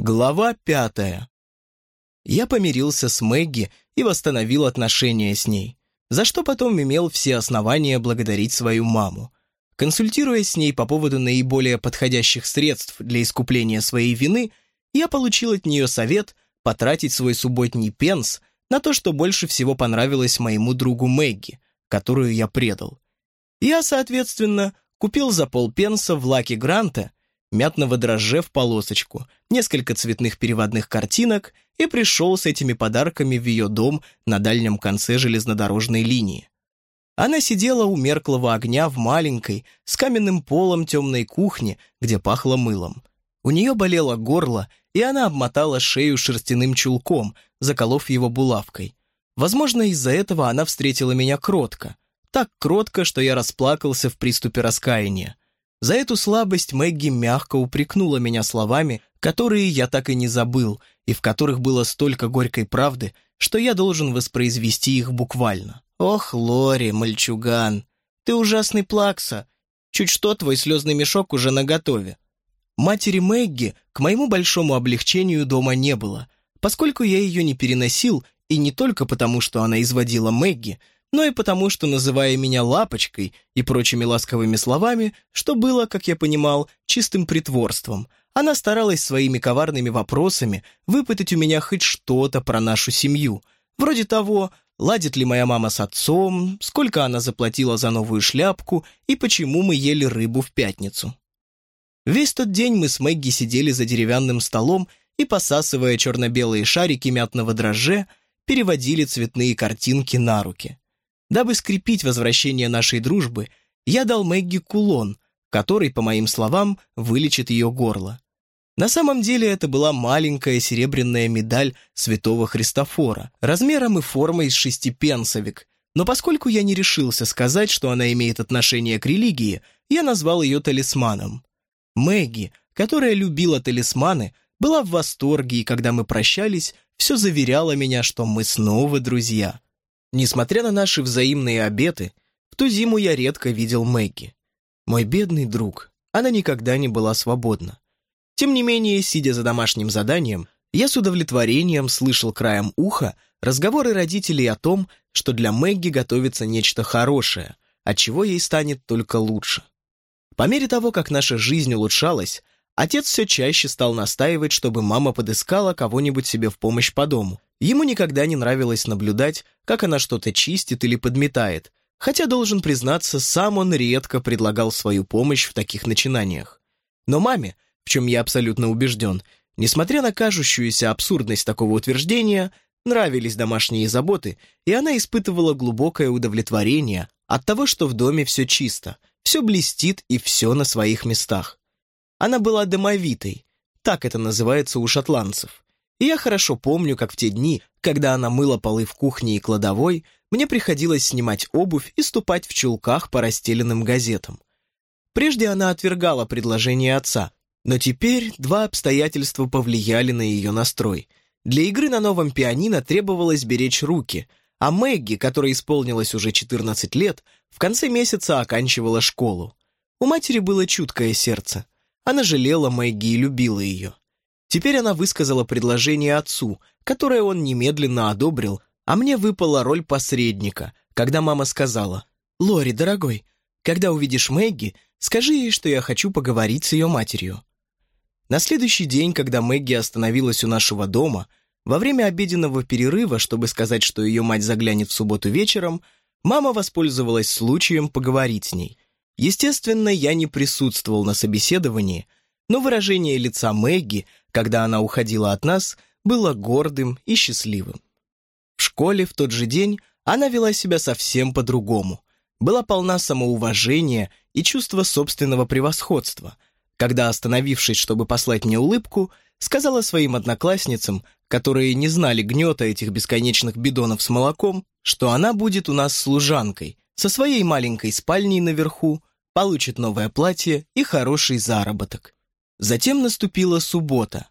Глава пятая. Я помирился с Мэгги и восстановил отношения с ней, за что потом имел все основания благодарить свою маму. Консультируясь с ней по поводу наиболее подходящих средств для искупления своей вины, я получил от нее совет потратить свой субботний пенс на то, что больше всего понравилось моему другу Мэгги, которую я предал. Я, соответственно, купил за полпенса в Лаки Гранта мятного дрожжа в полосочку, несколько цветных переводных картинок и пришел с этими подарками в ее дом на дальнем конце железнодорожной линии. Она сидела у мерклого огня в маленькой, с каменным полом темной кухне, где пахло мылом. У нее болело горло, и она обмотала шею шерстяным чулком, заколов его булавкой. Возможно, из-за этого она встретила меня кротко. Так кротко, что я расплакался в приступе раскаяния. За эту слабость Мэгги мягко упрекнула меня словами, которые я так и не забыл, и в которых было столько горькой правды, что я должен воспроизвести их буквально. «Ох, Лори, мальчуган, ты ужасный плакса. Чуть что, твой слезный мешок уже наготове». Матери Мэгги к моему большому облегчению дома не было, поскольку я ее не переносил, и не только потому, что она изводила Мэгги, но и потому, что, называя меня лапочкой и прочими ласковыми словами, что было, как я понимал, чистым притворством, она старалась своими коварными вопросами выпытать у меня хоть что-то про нашу семью, вроде того, ладит ли моя мама с отцом, сколько она заплатила за новую шляпку и почему мы ели рыбу в пятницу. Весь тот день мы с Мэгги сидели за деревянным столом и, посасывая черно-белые шарики мятного дрожже, переводили цветные картинки на руки. Дабы скрепить возвращение нашей дружбы, я дал Мэгги кулон, который, по моим словам, вылечит ее горло. На самом деле это была маленькая серебряная медаль святого Христофора, размером и формой из шести пенсовик, но поскольку я не решился сказать, что она имеет отношение к религии, я назвал ее талисманом. Мэгги, которая любила талисманы, была в восторге, и когда мы прощались, все заверяла меня, что мы снова друзья. Несмотря на наши взаимные обеты, в ту зиму я редко видел Мэгги. Мой бедный друг, она никогда не была свободна. Тем не менее, сидя за домашним заданием, я с удовлетворением слышал краем уха разговоры родителей о том, что для Мэгги готовится нечто хорошее, от чего ей станет только лучше. По мере того, как наша жизнь улучшалась, отец все чаще стал настаивать, чтобы мама подыскала кого-нибудь себе в помощь по дому, Ему никогда не нравилось наблюдать, как она что-то чистит или подметает, хотя, должен признаться, сам он редко предлагал свою помощь в таких начинаниях. Но маме, в чем я абсолютно убежден, несмотря на кажущуюся абсурдность такого утверждения, нравились домашние заботы, и она испытывала глубокое удовлетворение от того, что в доме все чисто, все блестит и все на своих местах. Она была домовитой, так это называется у шотландцев. И я хорошо помню, как в те дни, когда она мыла полы в кухне и кладовой, мне приходилось снимать обувь и ступать в чулках по расстеленным газетам. Прежде она отвергала предложение отца, но теперь два обстоятельства повлияли на ее настрой. Для игры на новом пианино требовалось беречь руки, а Мэгги, которой исполнилось уже 14 лет, в конце месяца оканчивала школу. У матери было чуткое сердце. Она жалела Мэгги и любила ее. Теперь она высказала предложение отцу, которое он немедленно одобрил, а мне выпала роль посредника, когда мама сказала, «Лори, дорогой, когда увидишь Мэгги, скажи ей, что я хочу поговорить с ее матерью». На следующий день, когда Мэгги остановилась у нашего дома, во время обеденного перерыва, чтобы сказать, что ее мать заглянет в субботу вечером, мама воспользовалась случаем поговорить с ней. Естественно, я не присутствовал на собеседовании, но выражение лица Мэгги – когда она уходила от нас, было гордым и счастливым. В школе в тот же день она вела себя совсем по-другому. Была полна самоуважения и чувства собственного превосходства, когда, остановившись, чтобы послать мне улыбку, сказала своим одноклассницам, которые не знали гнета этих бесконечных бидонов с молоком, что она будет у нас служанкой, со своей маленькой спальней наверху, получит новое платье и хороший заработок. Затем наступила суббота.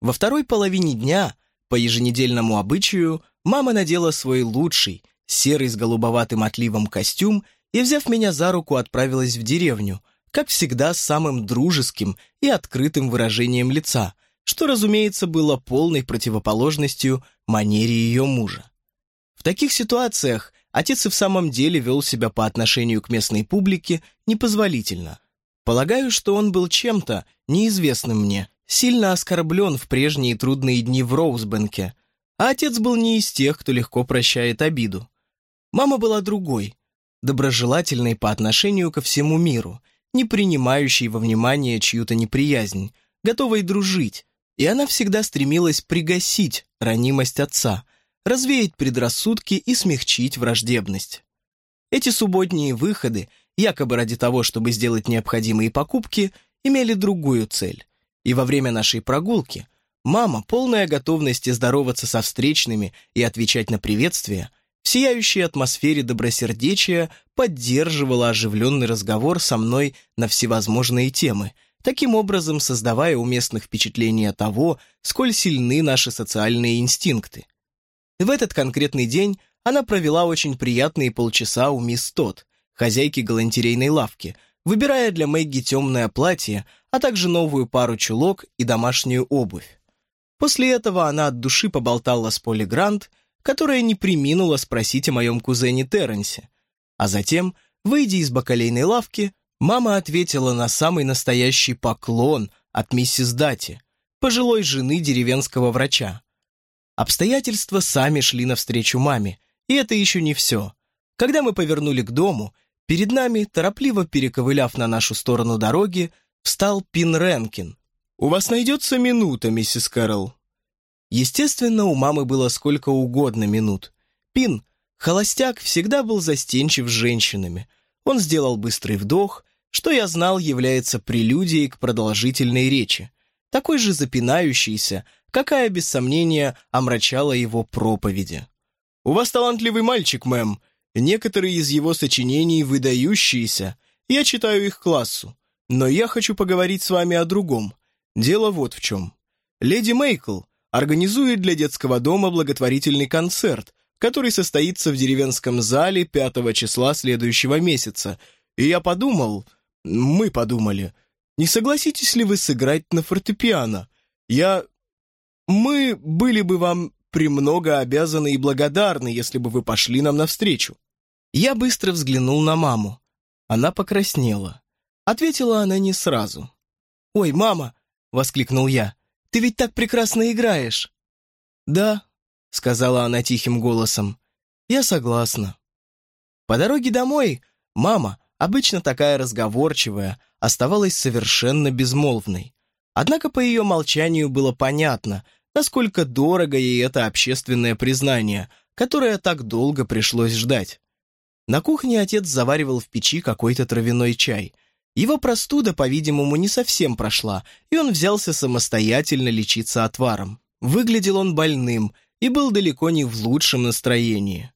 Во второй половине дня, по еженедельному обычаю, мама надела свой лучший, серый с голубоватым отливом костюм и, взяв меня за руку, отправилась в деревню, как всегда с самым дружеским и открытым выражением лица, что, разумеется, было полной противоположностью манере ее мужа. В таких ситуациях отец и в самом деле вел себя по отношению к местной публике непозволительно. Полагаю, что он был чем-то, неизвестным мне, сильно оскорблен в прежние трудные дни в Роузбенке, а отец был не из тех, кто легко прощает обиду. Мама была другой, доброжелательной по отношению ко всему миру, не принимающей во внимание чью-то неприязнь, готовой дружить, и она всегда стремилась пригасить ранимость отца, развеять предрассудки и смягчить враждебность. Эти субботние выходы, якобы ради того, чтобы сделать необходимые покупки, имели другую цель. И во время нашей прогулки мама, полная готовности здороваться со встречными и отвечать на приветствия, в сияющей атмосфере добросердечия поддерживала оживленный разговор со мной на всевозможные темы, таким образом создавая у местных впечатление того, сколь сильны наши социальные инстинкты. В этот конкретный день она провела очень приятные полчаса у мисс Тот, хозяйки галантерейной лавки, выбирая для Мэгги темное платье, а также новую пару чулок и домашнюю обувь. После этого она от души поболтала с Поли Грант, которая не приминула спросить о моем кузене Терренсе. А затем, выйдя из бакалейной лавки, мама ответила на самый настоящий поклон от миссис Дати, пожилой жены деревенского врача. Обстоятельства сами шли навстречу маме, и это еще не все. Когда мы повернули к дому, Перед нами, торопливо перековыляв на нашу сторону дороги, встал Пин Ренкин. «У вас найдется минута, миссис Кэрролл?» Естественно, у мамы было сколько угодно минут. Пин, холостяк, всегда был застенчив с женщинами. Он сделал быстрый вдох, что я знал является прелюдией к продолжительной речи, такой же запинающейся, какая, без сомнения, омрачала его проповеди. «У вас талантливый мальчик, мэм, Некоторые из его сочинений выдающиеся, я читаю их классу, но я хочу поговорить с вами о другом. Дело вот в чем. Леди Мейкл организует для детского дома благотворительный концерт, который состоится в деревенском зале 5 числа следующего месяца. И я подумал, мы подумали, не согласитесь ли вы сыграть на фортепиано? Я... Мы были бы вам премного обязаны и благодарны, если бы вы пошли нам навстречу. Я быстро взглянул на маму. Она покраснела. Ответила она не сразу. «Ой, мама!» — воскликнул я. «Ты ведь так прекрасно играешь!» «Да», — сказала она тихим голосом. «Я согласна». По дороге домой мама, обычно такая разговорчивая, оставалась совершенно безмолвной. Однако по ее молчанию было понятно, насколько дорого ей это общественное признание, которое так долго пришлось ждать. На кухне отец заваривал в печи какой-то травяной чай. Его простуда, по-видимому, не совсем прошла, и он взялся самостоятельно лечиться отваром. Выглядел он больным и был далеко не в лучшем настроении.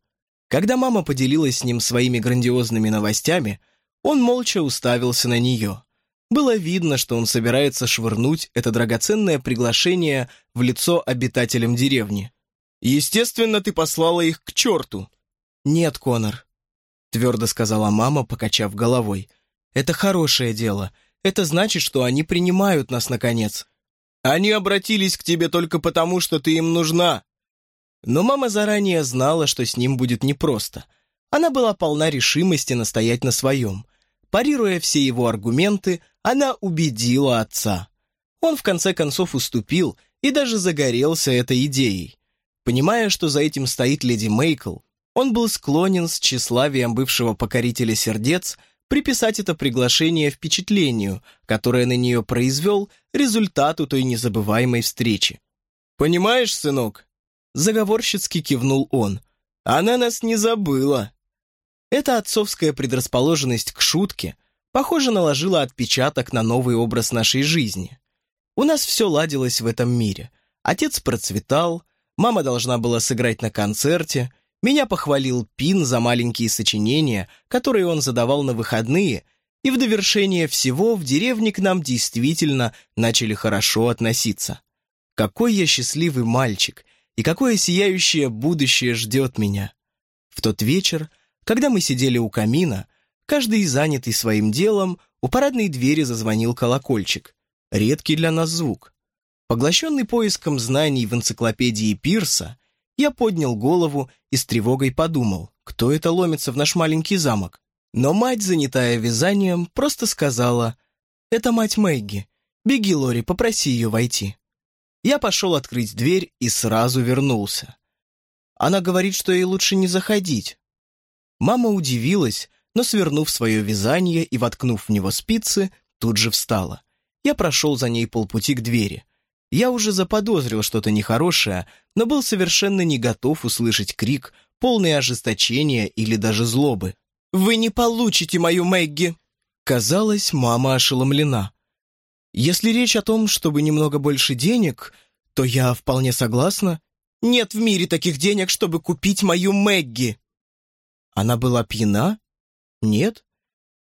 Когда мама поделилась с ним своими грандиозными новостями, он молча уставился на нее. Было видно, что он собирается швырнуть это драгоценное приглашение в лицо обитателям деревни. «Естественно, ты послала их к черту!» «Нет, Конор, твердо сказала мама, покачав головой. «Это хорошее дело. Это значит, что они принимают нас, наконец. Они обратились к тебе только потому, что ты им нужна». Но мама заранее знала, что с ним будет непросто. Она была полна решимости настоять на своем. Парируя все его аргументы, она убедила отца. Он в конце концов уступил и даже загорелся этой идеей. Понимая, что за этим стоит леди Мейкл, он был склонен с тщеславием бывшего покорителя сердец приписать это приглашение впечатлению, которое на нее произвел результату той незабываемой встречи. «Понимаешь, сынок?» Заговорщицки кивнул он. «Она нас не забыла». Эта отцовская предрасположенность к шутке, похоже, наложила отпечаток на новый образ нашей жизни. У нас все ладилось в этом мире. Отец процветал, мама должна была сыграть на концерте, меня похвалил Пин за маленькие сочинения, которые он задавал на выходные, и в довершение всего в деревне к нам действительно начали хорошо относиться. Какой я счастливый мальчик, и какое сияющее будущее ждет меня. В тот вечер, когда мы сидели у камина, каждый занятый своим делом, у парадной двери зазвонил колокольчик. Редкий для нас звук. Поглощенный поиском знаний в энциклопедии Пирса, я поднял голову и с тревогой подумал, кто это ломится в наш маленький замок. Но мать, занятая вязанием, просто сказала, «Это мать Мэгги. Беги, Лори, попроси ее войти». Я пошел открыть дверь и сразу вернулся. Она говорит, что ей лучше не заходить. Мама удивилась, но, свернув свое вязание и воткнув в него спицы, тут же встала. Я прошел за ней полпути к двери. Я уже заподозрил что-то нехорошее, но был совершенно не готов услышать крик, полный ожесточения или даже злобы. «Вы не получите мою Мэгги!» Казалось, мама ошеломлена. Если речь о том, чтобы немного больше денег, то я вполне согласна. Нет в мире таких денег, чтобы купить мою Мэгги. Она была пьяна? Нет.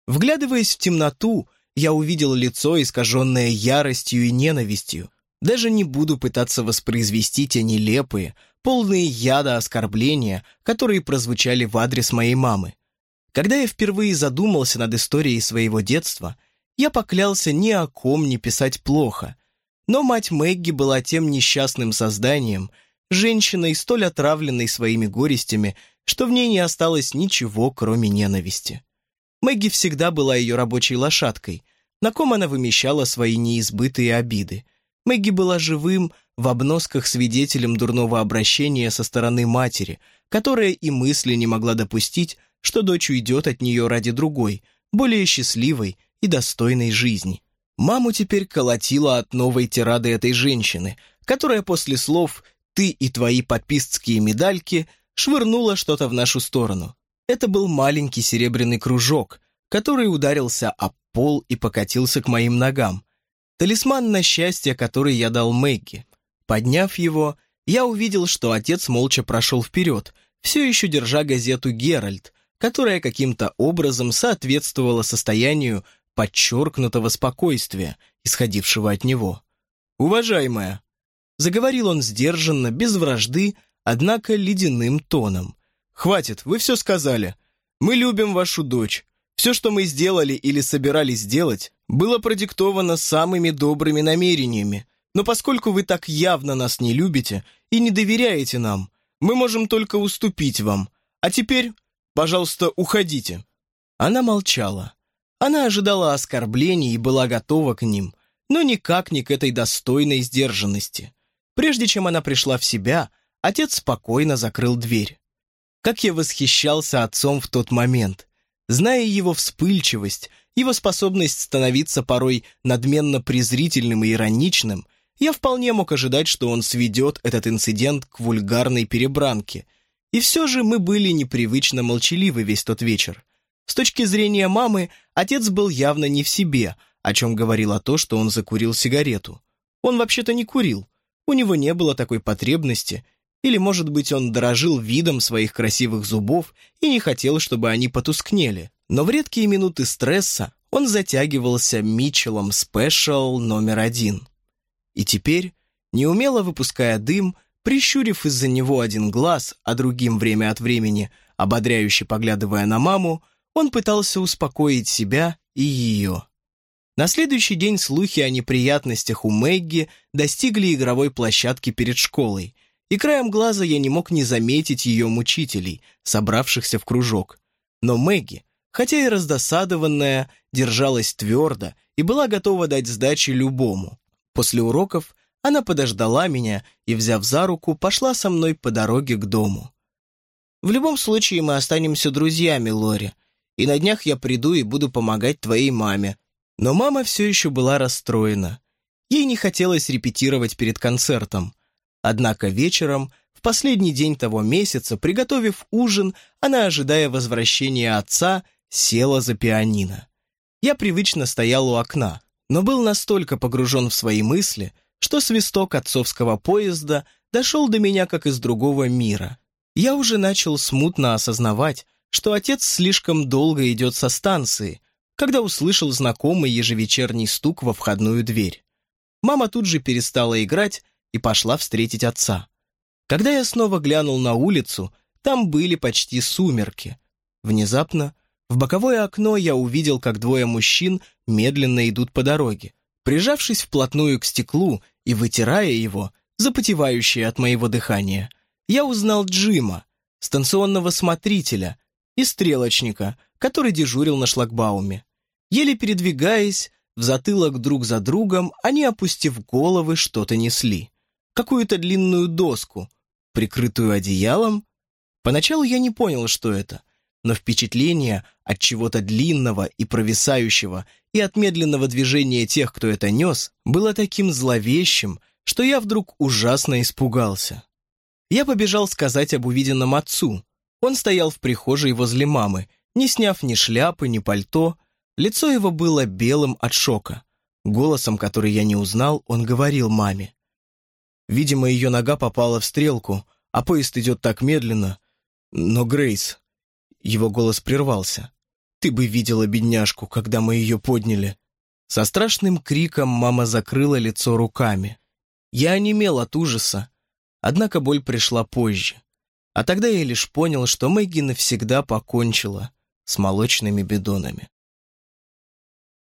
Вглядываясь в темноту, я увидел лицо, искаженное яростью и ненавистью. Даже не буду пытаться воспроизвести те нелепые, полные яда оскорбления, которые прозвучали в адрес моей мамы. Когда я впервые задумался над историей своего детства, я поклялся ни о ком не писать плохо. Но мать Мэгги была тем несчастным созданием, женщиной, столь отравленной своими горестями, что в ней не осталось ничего, кроме ненависти. Мэгги всегда была ее рабочей лошадкой, на ком она вымещала свои неизбытые обиды. Мэгги была живым, в обносках свидетелем дурного обращения со стороны матери, которая и мысли не могла допустить, что дочь уйдет от нее ради другой, более счастливой и достойной жизни. Маму теперь колотила от новой тирады этой женщины, которая после слов «ты и твои подписцкие медальки» швырнула что-то в нашу сторону. Это был маленький серебряный кружок, который ударился об пол и покатился к моим ногам. Талисман на счастье, который я дал Мэгги. Подняв его, я увидел, что отец молча прошел вперед, все еще держа газету «Геральт», которая каким-то образом соответствовала состоянию подчеркнутого спокойствия, исходившего от него. «Уважаемая», — заговорил он сдержанно, без вражды, однако ледяным тоном. «Хватит, вы все сказали. Мы любим вашу дочь. Все, что мы сделали или собирались сделать, было продиктовано самыми добрыми намерениями. Но поскольку вы так явно нас не любите и не доверяете нам, мы можем только уступить вам. А теперь Пожалуйста, уходите». Она молчала. Она ожидала оскорблений и была готова к ним, но никак не к этой достойной сдержанности. Прежде чем она пришла в себя, отец спокойно закрыл дверь. Как я восхищался отцом в тот момент. Зная его вспыльчивость, его способность становиться порой надменно презрительным и ироничным, я вполне мог ожидать, что он сведет этот инцидент к вульгарной перебранке – и все же мы были непривычно молчаливы весь тот вечер. С точки зрения мамы, отец был явно не в себе, о чем говорило то, что он закурил сигарету. Он вообще-то не курил, у него не было такой потребности, или, может быть, он дорожил видом своих красивых зубов и не хотел, чтобы они потускнели. Но в редкие минуты стресса он затягивался Митчеллом Спешл номер один. И теперь, неумело выпуская дым, Прищурив из-за него один глаз, а другим время от времени, ободряюще поглядывая на маму, он пытался успокоить себя и ее. На следующий день слухи о неприятностях у Мэгги достигли игровой площадки перед школой, и краем глаза я не мог не заметить ее мучителей, собравшихся в кружок. Но Мэгги, хотя и раздосадованная, держалась твердо и была готова дать сдачи любому. После уроков она подождала меня и, взяв за руку, пошла со мной по дороге к дому. «В любом случае мы останемся друзьями, Лори, и на днях я приду и буду помогать твоей маме». Но мама все еще была расстроена. Ей не хотелось репетировать перед концертом. Однако вечером, в последний день того месяца, приготовив ужин, она, ожидая возвращения отца, села за пианино. Я привычно стоял у окна, но был настолько погружен в свои мысли, что свисток отцовского поезда дошел до меня как из другого мира. Я уже начал смутно осознавать, что отец слишком долго идет со станции, когда услышал знакомый ежевечерний стук во входную дверь. Мама тут же перестала играть и пошла встретить отца. Когда я снова глянул на улицу, там были почти сумерки. Внезапно в боковое окно я увидел, как двое мужчин медленно идут по дороге. Прижавшись вплотную к стеклу, и вытирая его, запотевающее от моего дыхания, я узнал Джима, станционного смотрителя и стрелочника, который дежурил на шлагбауме. Еле передвигаясь, в затылок друг за другом, они, опустив головы, что-то несли. Какую-то длинную доску, прикрытую одеялом. Поначалу я не понял, что это, но впечатление от чего-то длинного и провисающего и от медленного движения тех, кто это нес, было таким зловещим, что я вдруг ужасно испугался. Я побежал сказать об увиденном отцу. Он стоял в прихожей возле мамы, не сняв ни шляпы, ни пальто. Лицо его было белым от шока. Голосом, который я не узнал, он говорил маме. Видимо, ее нога попала в стрелку, а поезд идет так медленно. Но, Грейс... Его голос прервался. «Ты бы видела бедняжку, когда мы ее подняли». Со страшным криком мама закрыла лицо руками. Я онемел от ужаса, однако боль пришла позже. А тогда я лишь понял, что Мэгги навсегда покончила с молочными бидонами.